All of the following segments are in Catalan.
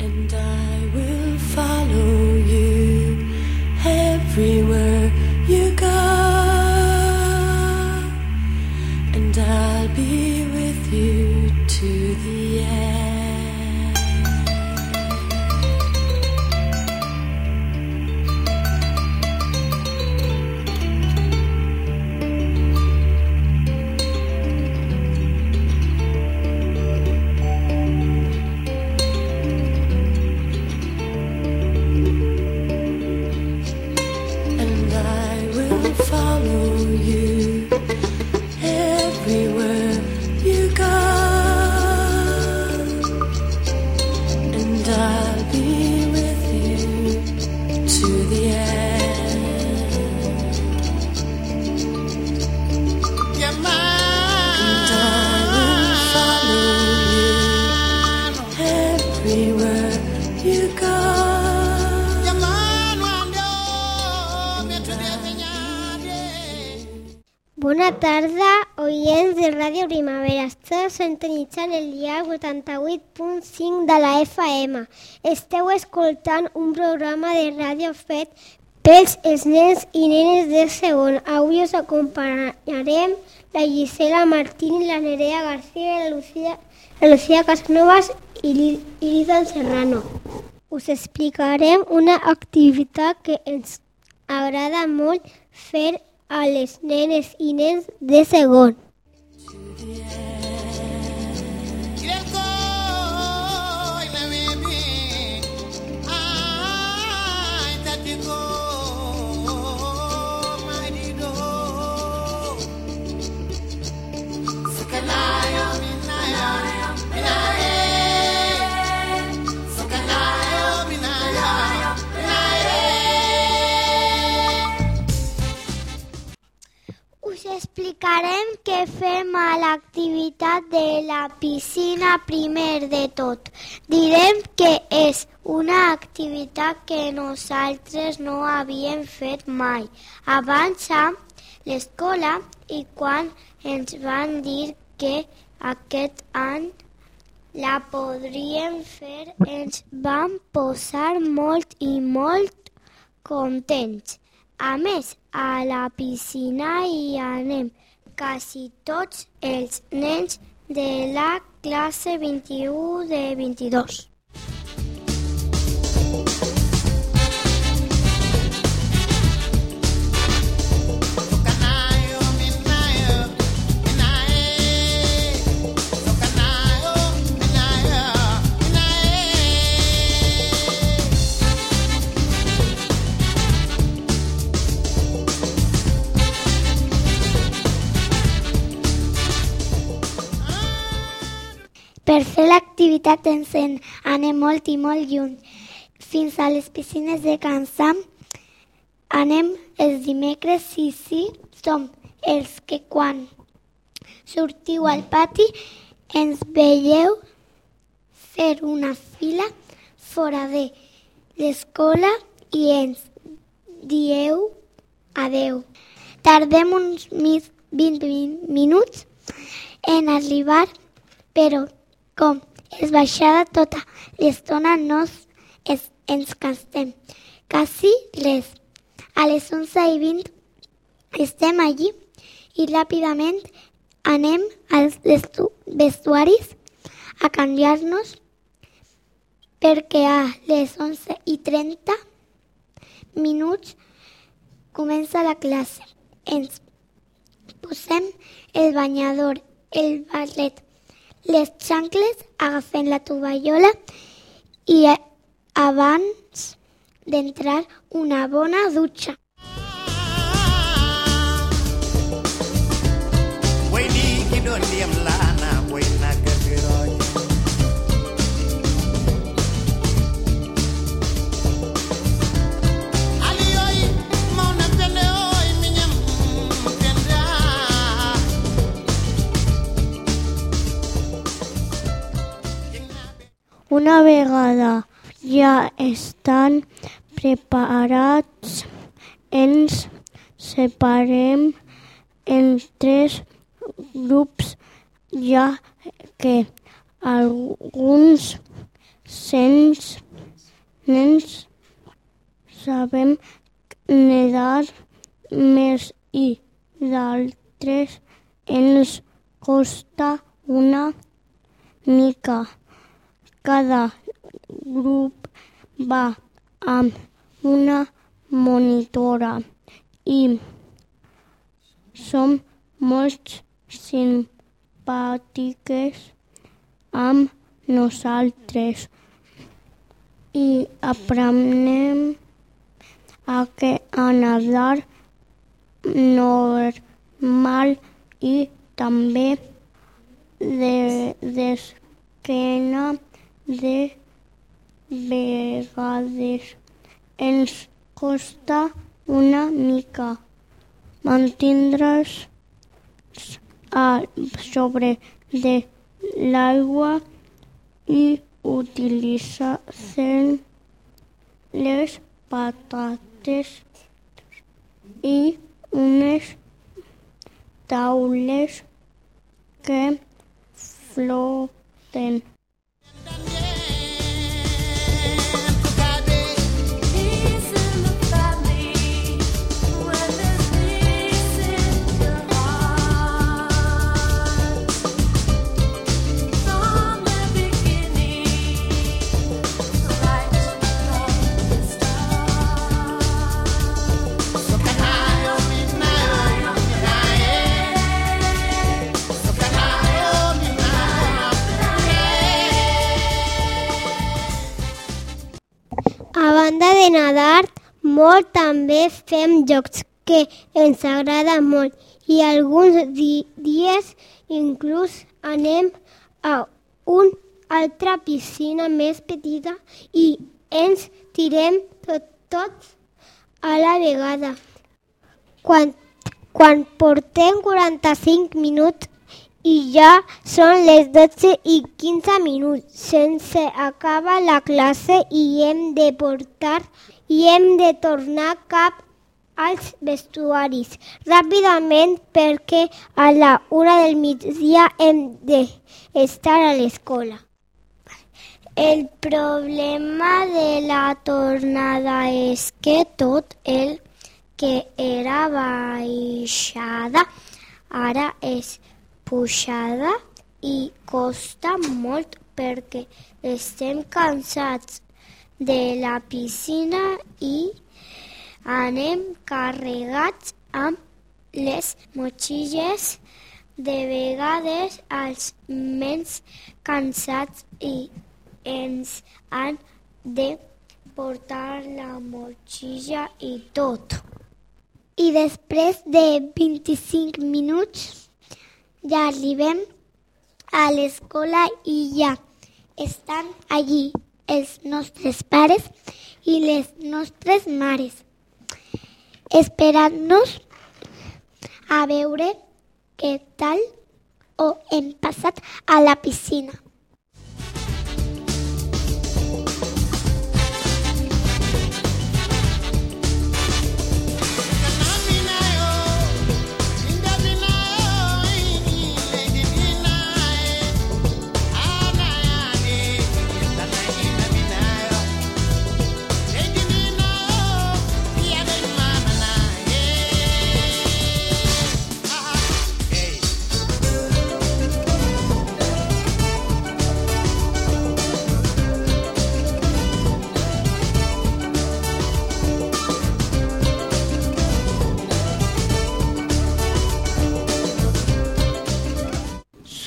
And I Tarda, oients de Ràdio Primavera. Esteu sintonitzant el dial 88.5 de la FM. Esteu escoltant un programa de ràdio fet pels els nens i nenes de segon. Avui us acompanyarem la Gisela Martín, la Nerea García, la Lucía, la Lucía Casanovas i Li- i Liza Serrano. Us explicarem una activitat que ens agrada molt fer a les nenes i nens de segon. Fem a l'activitat de la piscina primer de tot. Direm que és una activitat que nosaltres no havíem fet mai. Abans a l'escola i quan ens van dir que aquest any la podríem fer ens vam posar molt i molt contents. A més, a la piscina hi anem quasi tots els nens de la classe 21 de 22. Fer l'activitat ens en anem molt i molt lluny. Fins a les piscines de Can Sam anem els dimecres i sí, som els que quan sortiu al pati ens veieu fer una fila fora de l'escola i ens dieu adeu. Tardem uns mis- 20 min- minuts en arribar, però com és baixada tota l'estona nos es, ens cansem. Quasi res. A les 11 i 20 estem allí i ràpidament anem als vestu- vestuaris a canviar-nos perquè a les 11 i 30 minuts comença la classe. Ens posem el banyador, el barret, les xancles, agafem la tovallola i a- abans d'entrar una bona dutxa. Una vegada ja estan preparats, ens separem en tres grups, ja que alguns cents nens sabem nedar més i d'altres ens costa una mica. Cada grup va amb una monitora i som molt simpàtiques amb nosaltres i aprenem a, que, a nadar normal i també de d'esquena de vegades ens costa una mica mantindre's a sobre de l'aigua i utilitzar les patates i unes taules que floten. A banda de nadar molt, també fem jocs que ens agrada molt i alguns di dies inclús anem a una altra piscina més petita i ens tirem tot, tots a la vegada. Quan, quan portem 45 minuts i ja són les 12 i 15 minuts. Sense acabar la classe i hem de portar i hem de tornar cap als vestuaris ràpidament perquè a la una del migdia hem d'estar a l'escola. El problema de la tornada és que tot el que era baixada ara és pujada i costa molt perquè estem cansats de la piscina i anem carregats amb les motxilles. De vegades els menys cansats i ens han de portar la motxilla i tot. I després de 25 minuts ja arribem a l'escola i ja estan allí els nostres pares i les nostres mares esperant-nos a veure què tal ho hem passat a la piscina.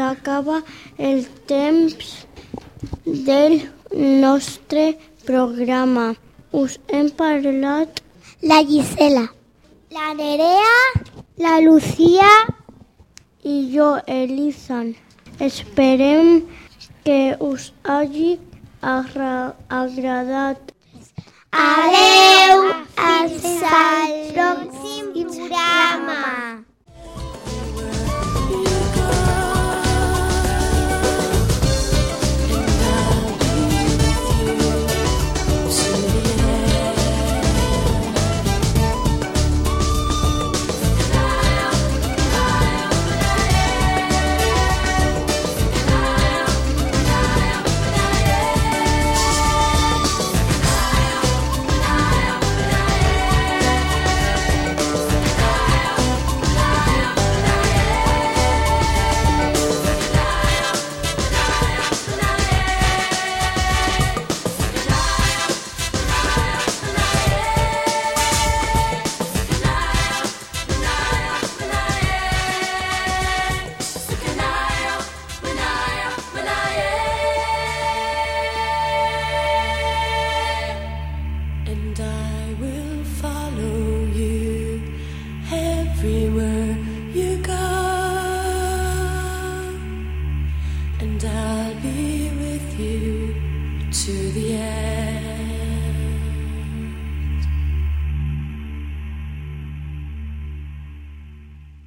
S'acaba el temps del nostre programa. Us hem parlat La Gisela, La Nerea, la Lucía i jo, Elisan. Esperem que us hagi agra agradat. Adeu! Programa! everywhere.